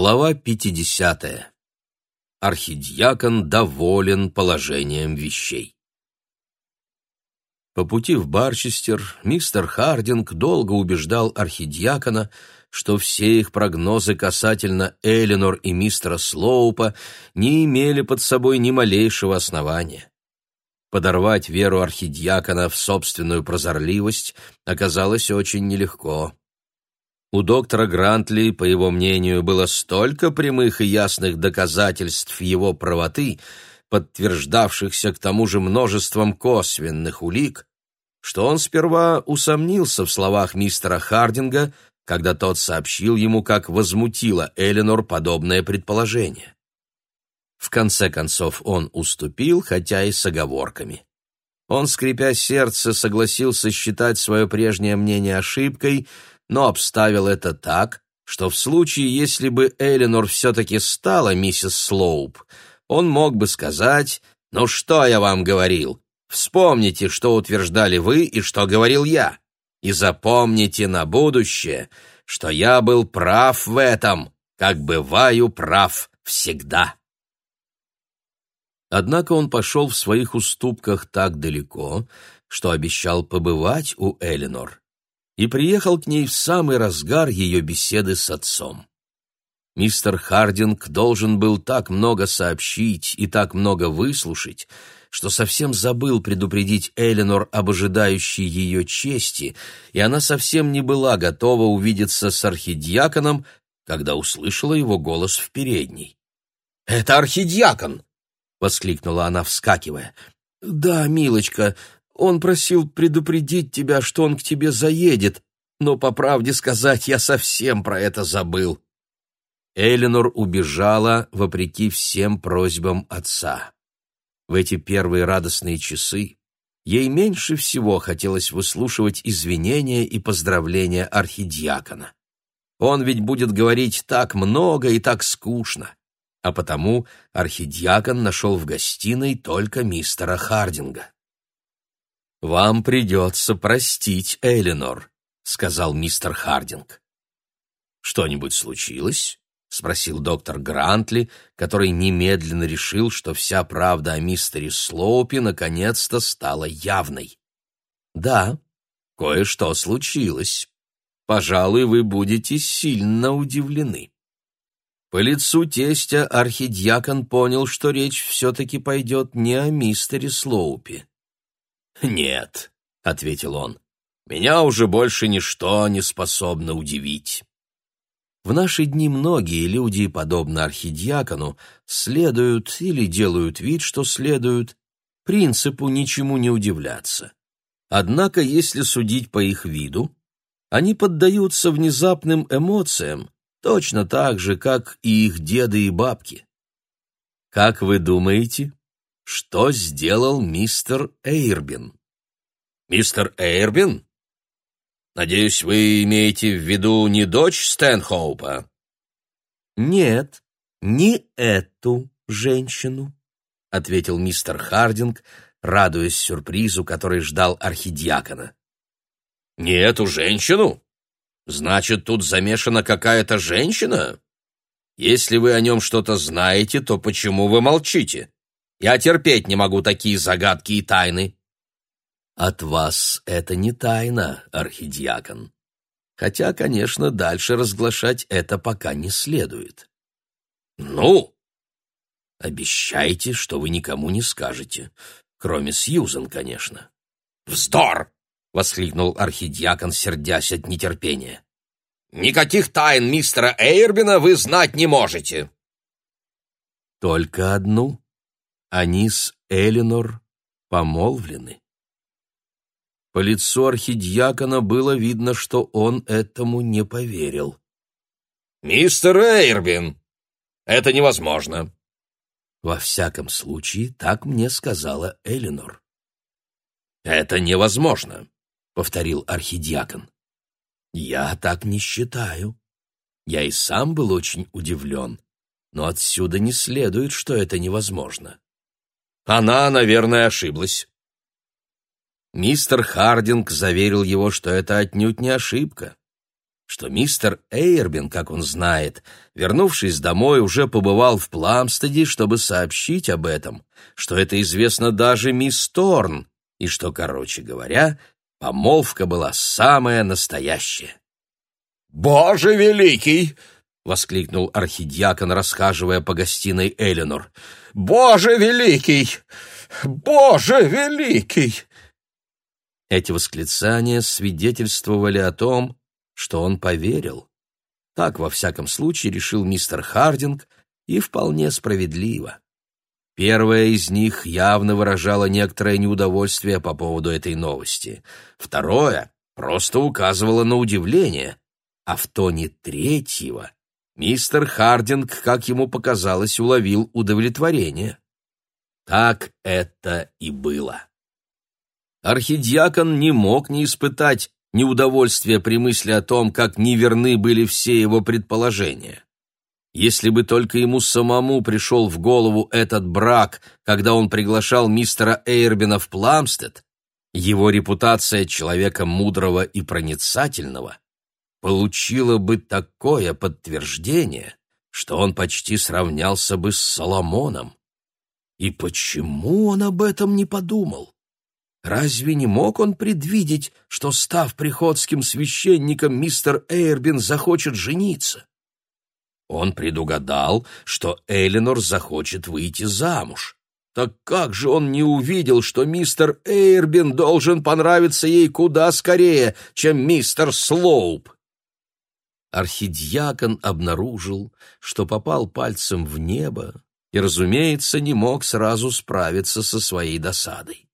Глава 50. Архидиакон доволен положением вещей. По пути в Барчестер мистер Хардинг долго убеждал архидиакона, что все их прогнозы касательно Эленор и мистера Слоупа не имели под собой ни малейшего основания. Подорвать веру архидиакона в собственную прозорливость оказалось очень нелегко. У доктора Грантли, по его мнению, было столько прямых и ясных доказательств его правоты, подтверждавшихся к тому же множеством косвенных улик, что он сперва усомнился в словах мистера Хардинга, когда тот сообщил ему, как возмутило Эленор подобное предположение. В конце концов он уступил, хотя и с оговорками. Он, скрипя сердце, согласился считать свое прежнее мнение ошибкой — но обставил это так, что в случае, если бы Эленор все-таки стала миссис Слоуп, он мог бы сказать «Ну что я вам говорил? Вспомните, что утверждали вы и что говорил я, и запомните на будущее, что я был прав в этом, как бываю прав всегда». Однако он пошел в своих уступках так далеко, что обещал побывать у Эленор и приехал к ней в самый разгар ее беседы с отцом. Мистер Хардинг должен был так много сообщить и так много выслушать, что совсем забыл предупредить Эленор об ожидающей ее чести, и она совсем не была готова увидеться с архидиаконом, когда услышала его голос в передней. «Это архидиакон!» — воскликнула она, вскакивая. «Да, милочка, он просил предупредить тебя, что он к тебе заедет, но, по правде сказать, я совсем про это забыл». Эленор убежала вопреки всем просьбам отца. В эти первые радостные часы ей меньше всего хотелось выслушивать извинения и поздравления архидиакона. Он ведь будет говорить так много и так скучно. А потому архидиакон нашел в гостиной только мистера Хардинга. «Вам придется простить Эленор», — сказал мистер Хардинг. «Что-нибудь случилось?» — спросил доктор Грантли, который немедленно решил, что вся правда о мистере Слоупе наконец-то стала явной. «Да, кое-что случилось. Пожалуй, вы будете сильно удивлены». По лицу тестя архидьякон понял, что речь все-таки пойдет не о мистере Слоупе. «Нет», — ответил он, — «меня уже больше ничто не способно удивить». В наши дни многие люди, подобно архидиакону, следуют или делают вид, что следуют, принципу ничему не удивляться. Однако, если судить по их виду, они поддаются внезапным эмоциям, точно так же, как и их деды и бабки. Как вы думаете, что сделал мистер Эйрбин. Мистер Эйрбин? Надеюсь, вы имеете в виду не дочь Стэнхоупа? Нет, не эту женщину, ответил мистер Хардинг, радуясь сюрпризу, который ждал архидиакона. Не эту женщину? Значит, тут замешана какая-то женщина? Если вы о нем что-то знаете, то почему вы молчите? Я терпеть не могу такие загадки и тайны. От вас это не тайна, архидиакон. Хотя, конечно, дальше разглашать это пока не следует. Ну, обещайте, что вы никому не скажете, кроме Сьюзен, конечно. Вздор! воскликнул архидиакон, сердясь от нетерпения. Никаких тайн мистера Эйрбина вы знать не можете. Только одну, они с Элинор помолвлены. По лицу архидьякона было видно, что он этому не поверил. «Мистер Эйрбин, это невозможно!» «Во всяком случае, так мне сказала Элинор». «Это невозможно», — повторил архидьякон. «Я так не считаю. Я и сам был очень удивлен, но отсюда не следует, что это невозможно. Она, наверное, ошиблась. Мистер Хардинг заверил его, что это отнюдь не ошибка, что мистер Эйрбин, как он знает, вернувшись домой, уже побывал в Пламстеде, чтобы сообщить об этом, что это известно даже мисс Торн, и что, короче говоря, помолвка была самая настоящая. «Боже великий!» — воскликнул архидиакон, расхаживая по гостиной Эленор. «Боже великий! Боже великий!» Эти восклицания свидетельствовали о том, что он поверил. Так, во всяком случае, решил мистер Хардинг, и вполне справедливо. Первое из них явно выражало некоторое неудовольствие по поводу этой новости. Второе просто указывало на удивление, а в тоне третьего мистер Хардинг, как ему показалось, уловил удовлетворение. Так это и было. Архидиакон не мог не испытать неудовольствие при мысли о том, как неверны были все его предположения. Если бы только ему самому пришел в голову этот брак, когда он приглашал мистера Эйрбина в Пламстед, его репутация человека мудрого и проницательного получила бы такое подтверждение, что он почти сравнялся бы с Соломоном. И почему он об этом не подумал? Разве не мог он предвидеть, что, став приходским священником, мистер Эйрбин захочет жениться? Он предугадал, что Эленор захочет выйти замуж. Так как же он не увидел, что мистер Эйрбин должен понравиться ей куда скорее, чем мистер Слоуп? Архидиакон обнаружил, что попал пальцем в небо и, разумеется, не мог сразу справиться со своей досадой.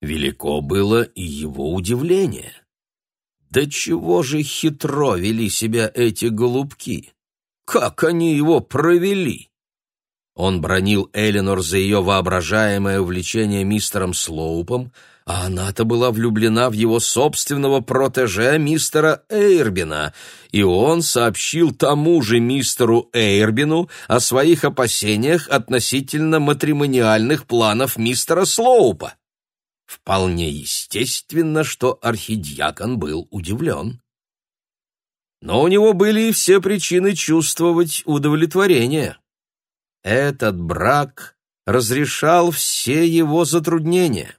Велико было и его удивление. Да чего же хитро вели себя эти голубки? Как они его провели? Он бронил Эленор за ее воображаемое увлечение мистером Слоупом, а она-то была влюблена в его собственного протеже, мистера Эйрбина, и он сообщил тому же мистеру Эйрбину о своих опасениях относительно матримониальных планов мистера Слоупа. Вполне естественно, что архидиакон был удивлен. Но у него были и все причины чувствовать удовлетворение. Этот брак разрешал все его затруднения.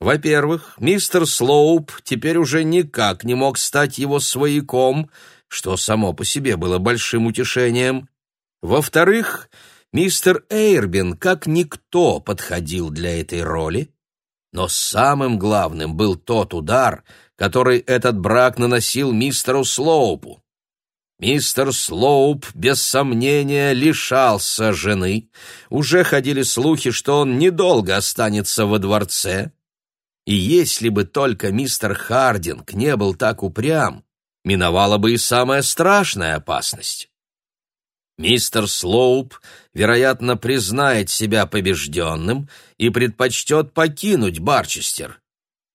Во-первых, мистер Слоуп теперь уже никак не мог стать его свояком, что само по себе было большим утешением. Во-вторых, мистер Эйрбин как никто подходил для этой роли, но самым главным был тот удар, который этот брак наносил мистеру Слоупу. Мистер Слоуп, без сомнения, лишался жены. Уже ходили слухи, что он недолго останется во дворце. И если бы только мистер Хардинг не был так упрям, миновала бы и самая страшная опасность. Мистер Слоуп, вероятно, признает себя побежденным и предпочтет покинуть Барчестер,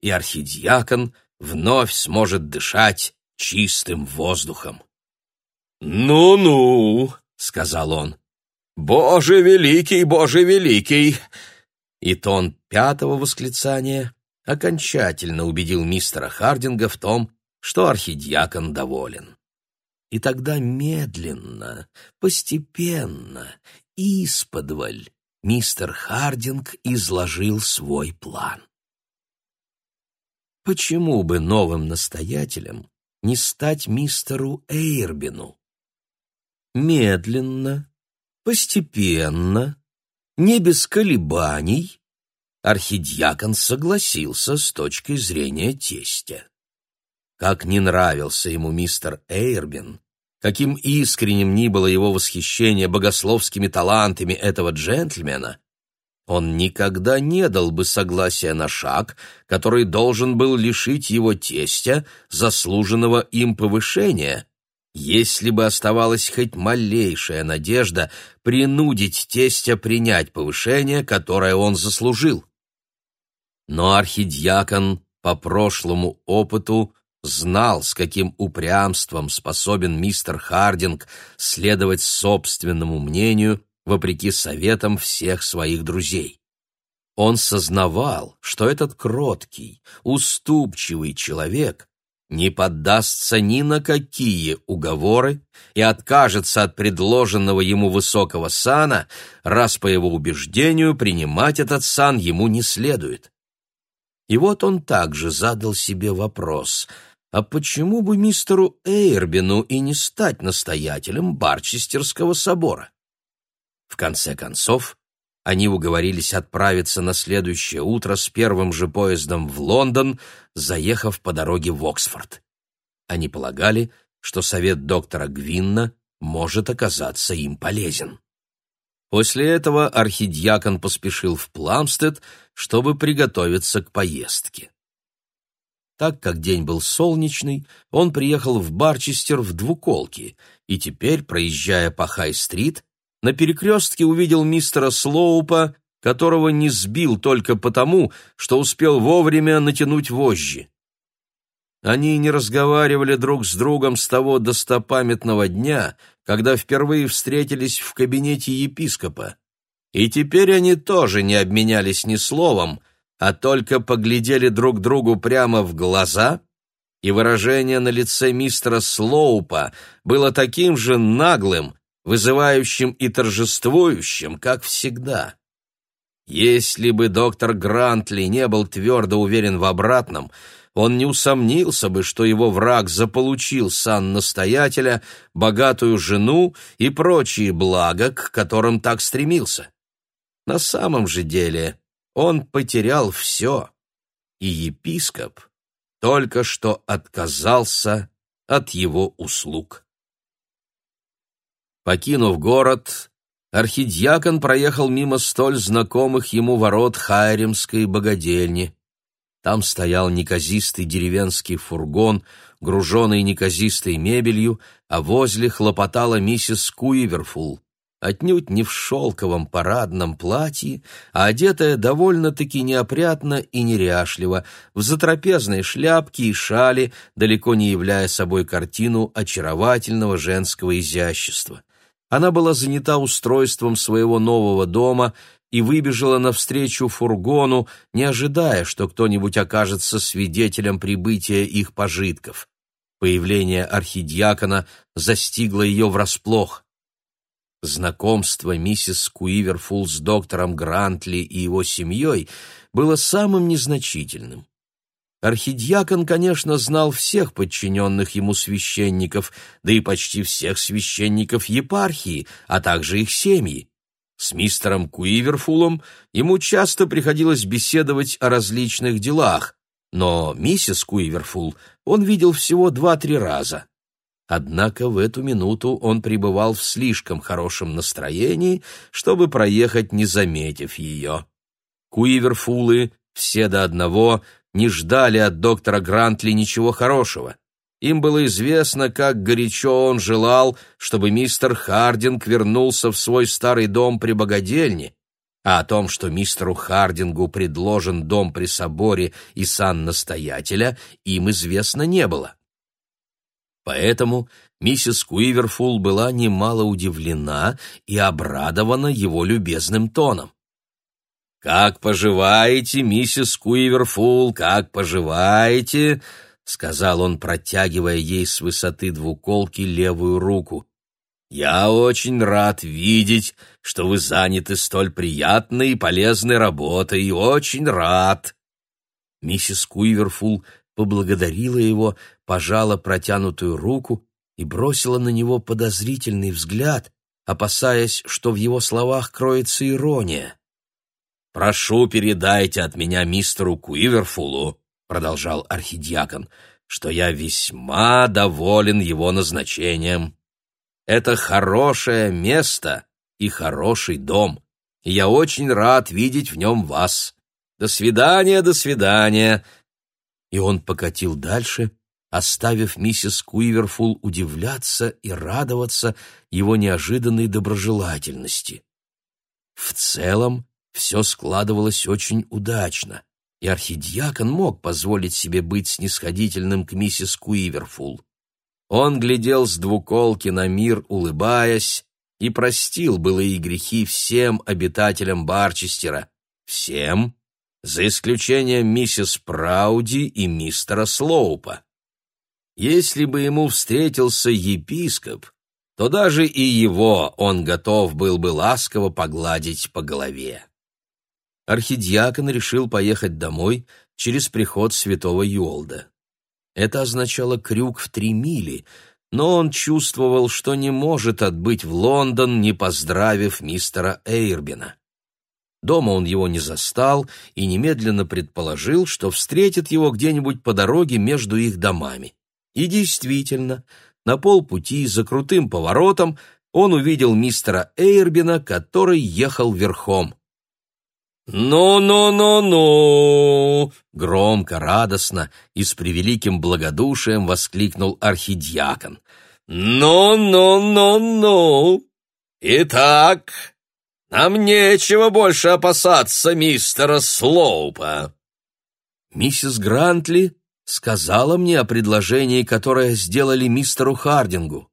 и архидиакон вновь сможет дышать чистым воздухом. «Ну-ну», — сказал он, — «Боже великий, Боже великий!» И тон пятого восклицания окончательно убедил мистера Хардинга в том, что архидиакон доволен. И тогда медленно, постепенно, исподволь, мистер Хардинг изложил свой план. Почему бы новым настоятелем не стать мистеру Эйрбину? Медленно, постепенно, не без колебаний, архидиакон согласился с точки зрения тестя. Как не нравился ему мистер Эйрбин, каким искренним ни было его восхищение богословскими талантами этого джентльмена, он никогда не дал бы согласия на шаг, который должен был лишить его тестя заслуженного им повышения, если бы оставалась хоть малейшая надежда принудить тестя принять повышение, которое он заслужил. Но архидиакон по прошлому опыту знал, с каким упрямством способен мистер Хардинг следовать собственному мнению вопреки советам всех своих друзей. Он сознавал, что этот кроткий, уступчивый человек не поддастся ни на какие уговоры и откажется от предложенного ему высокого сана, раз по его убеждению принимать этот сан ему не следует. И вот он также задал себе вопрос, а почему бы мистеру Эйрбину и не стать настоятелем Барчестерского собора? В конце концов, они уговорились отправиться на следующее утро с первым же поездом в Лондон, заехав по дороге в Оксфорд. Они полагали, что совет доктора Гвинна может оказаться им полезен. После этого архидьякон поспешил в Пламстед, чтобы приготовиться к поездке. Так как день был солнечный, он приехал в Барчестер в двуколке и теперь, проезжая по Хай-стрит, на перекрестке увидел мистера Слоупа, которого не сбил только потому, что успел вовремя натянуть вожжи. Они не разговаривали друг с другом с того достопамятного дня, когда впервые встретились в кабинете епископа. И теперь они тоже не обменялись ни словом, а только поглядели друг другу прямо в глаза, и выражение на лице мистера Слоупа было таким же наглым, вызывающим и торжествующим, как всегда. Если бы доктор Грантли не был твердо уверен в обратном, он не усомнился бы, что его враг заполучил сан настоятеля, богатую жену и прочие блага, к которым так стремился. На самом же деле он потерял все, и епископ только что отказался от его услуг. Покинув город, архидьякон проехал мимо столь знакомых ему ворот Хайремской богадельни. Там стоял неказистый деревенский фургон, груженный неказистой мебелью, а возле хлопотала миссис Куиверфул, отнюдь не в шелковом парадном платье, а одетая довольно-таки неопрятно и неряшливо, в затрапезной шляпке и шали, далеко не являя собой картину очаровательного женского изящества. Она была занята устройством своего нового дома и выбежала навстречу фургону, не ожидая, что кто-нибудь окажется свидетелем прибытия их пожитков. Появление архидиакона застигло ее врасплох. Знакомство миссис Куиверфул с доктором Грантли и его семьей было самым незначительным. Архидиакон, конечно, знал всех подчиненных ему священников, да и почти всех священников епархии, а также их семьи. С мистером Куиверфулом ему часто приходилось беседовать о различных делах, но миссис Куиверфул он видел всего два-три раза. Однако в эту минуту он пребывал в слишком хорошем настроении, чтобы проехать, не заметив ее. Куиверфулы, все до одного, не ждали от доктора Грантли ничего хорошего. Им было известно, как горячо он желал, чтобы мистер Хардинг вернулся в свой старый дом при богадельне, а о том, что мистеру Хардингу предложен дом при соборе и сан настоятеля, им известно не было. Поэтому миссис Куиверфул была немало удивлена и обрадована его любезным тоном. «Как поживаете, миссис Куиверфул, как поживаете?» — сказал он, протягивая ей с высоты двуколки левую руку. «Я очень рад видеть, что вы заняты столь приятной и полезной работой, и очень рад». Миссис Куиверфул поблагодарила его, пожала протянутую руку и бросила на него подозрительный взгляд, опасаясь, что в его словах кроется ирония. «Прошу, передайте от меня мистеру Куиверфулу», — продолжал архидиакон, «что я весьма доволен его назначением. Это хорошее место и хороший дом, и я очень рад видеть в нем вас. До свидания, до свидания». И он покатил дальше, оставив миссис Куиверфул удивляться и радоваться его неожиданной доброжелательности. В целом, все складывалось очень удачно, и архидиакон мог позволить себе быть снисходительным к миссис Куиверфул. Он глядел с двуколки на мир, улыбаясь, и простил былые грехи всем обитателям Барчестера, всем, за исключением миссис Прауди и мистера Слоупа. Если бы ему встретился епископ, то даже и его он готов был бы ласково погладить по голове. Архидиакон решил поехать домой через приход святого Юолда. Это означало крюк в три мили, но он чувствовал, что не может отбыть в Лондон, не поздравив мистера Эйрбина. Дома он его не застал и немедленно предположил, что встретит его где-нибудь по дороге между их домами. И действительно, на полпути за крутым поворотом он увидел мистера Эйрбина, который ехал верхом. «Ну-ну-ну-ну!» Громко, радостно и с превеликим благодушием воскликнул архидиакон. «Ну-ну-ну-ну! Итак, нам нечего больше опасаться мистера Слоупа!» Миссис Грантли сказала мне о предложении, которое сделали мистеру Хардингу.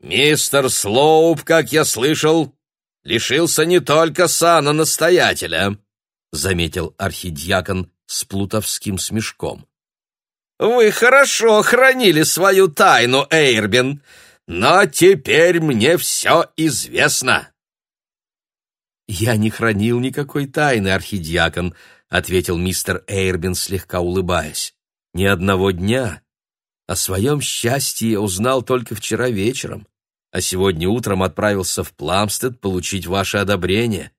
«Мистер Слоуп, как я слышал, лишился не только сана настоятеля», — заметил архидьякон с плутовским смешком. «Вы хорошо хранили свою тайну, Эйрбин, но теперь мне все известно». «Я не хранил никакой тайны, архидьякон», — ответил мистер Эйрбин, слегка улыбаясь. «Ни одного дня. О своем счастье я узнал только вчера вечером а сегодня утром отправился в Пламстед получить ваше одобрение.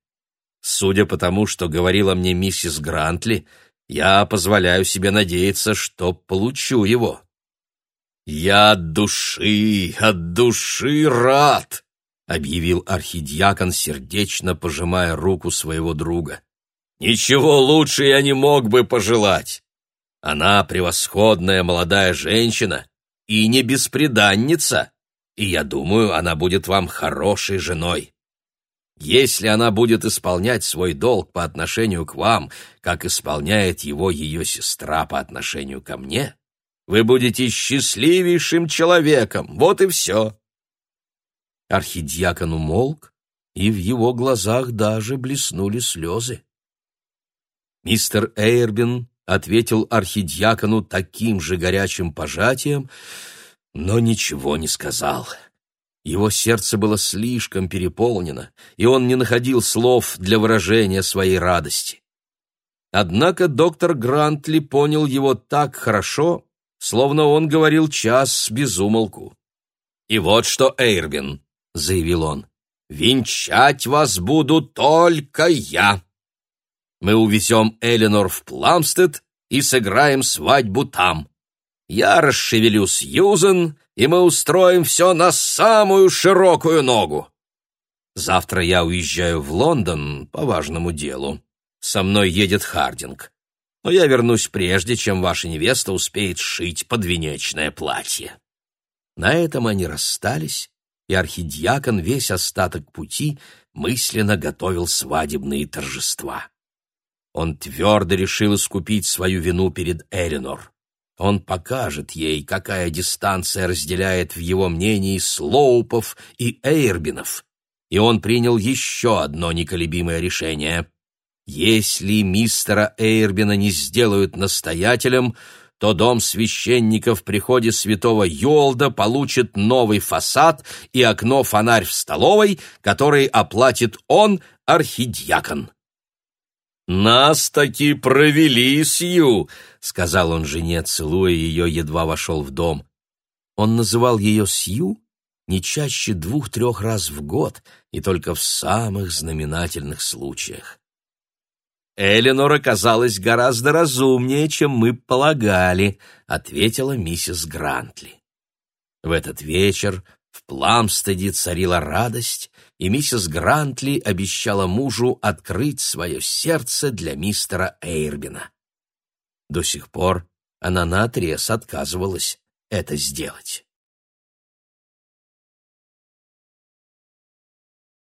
Судя по тому, что говорила мне миссис Грантли, я позволяю себе надеяться, что получу его. «Я от души, от души рад!» — объявил архидиакон, сердечно пожимая руку своего друга. «Ничего лучше я не мог бы пожелать. Она превосходная молодая женщина и не бесприданница и я думаю, она будет вам хорошей женой. Если она будет исполнять свой долг по отношению к вам, как исполняет его ее сестра по отношению ко мне, вы будете счастливейшим человеком, вот и все». Архидьякон умолк, и в его глазах даже блеснули слезы. Мистер Эйрбин ответил архидьякону таким же горячим пожатием, но ничего не сказал. Его сердце было слишком переполнено, и он не находил слов для выражения своей радости. Однако доктор Грантли понял его так хорошо, словно он говорил час без умолку. «И вот что, Эйрвин», — заявил он, — «венчать вас буду только я. Мы увезем Эленор в Пламстед и сыграем свадьбу там. Я расшевелю Сьюзен, и мы устроим все на самую широкую ногу. Завтра я уезжаю в Лондон по важному делу. Со мной едет Хардинг. Но я вернусь прежде, чем ваша невеста успеет сшить подвенечное платье». На этом они расстались, и архидиакон весь остаток пути мысленно готовил свадебные торжества. Он твердо решил искупить свою вину перед Эленор. Он покажет ей, какая дистанция разделяет в его мнении Слоупов и Эйрбинов. И он принял еще одно неколебимое решение. Если мистера Эйрбина не сделают настоятелем, то дом священника в приходе святого Йолда получит новый фасад и окно-фонарь в столовой, который оплатит он, архидьякон. «Нас таки провели, Сью!» — сказал он жене, целуя ее, едва вошел в дом. Он называл ее Сью не чаще двух-трех раз в год и только в самых знаменательных случаях. «Эленор оказалась гораздо разумнее, чем мы полагали», — ответила миссис Грантли. В этот вечер в Пламстеде царила радость, и миссис Грантли обещала мужу открыть свое сердце для мистера Эйрбина. До сих пор она наотрез отказывалась это сделать.